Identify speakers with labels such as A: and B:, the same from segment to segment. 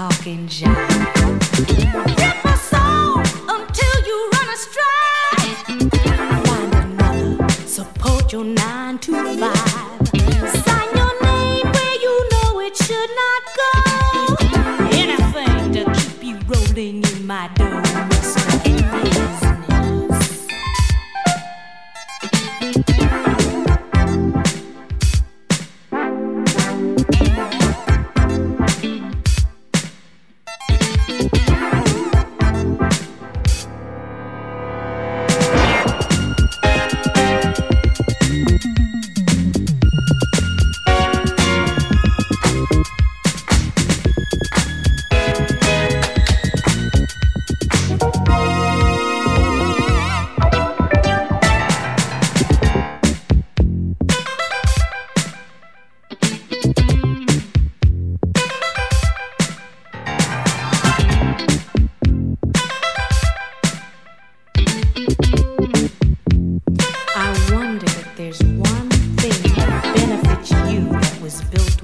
A: talking jive. Rip my soul until you run astride. Find another, support your nine to five. Sign your name where you know it should not go. Anything to keep you rolling in my dough,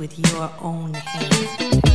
A: with your own hand.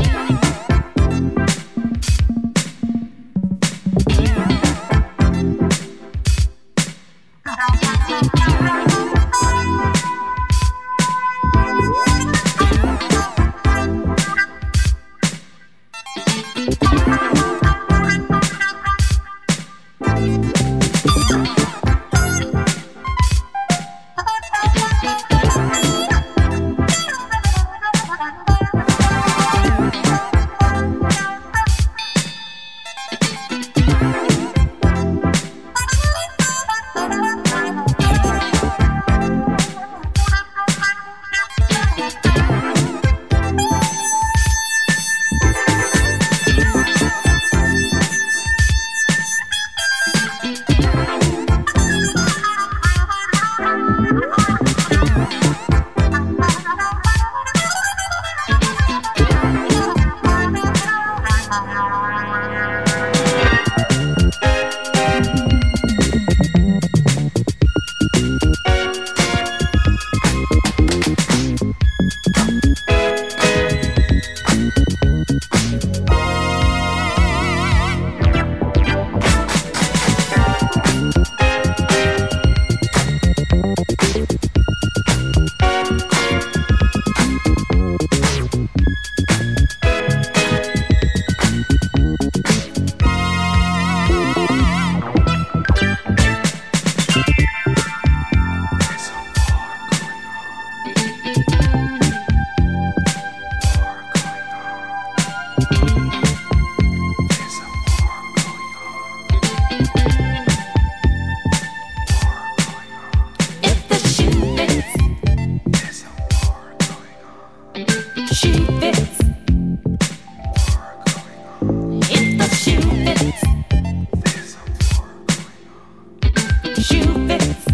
A: Shoe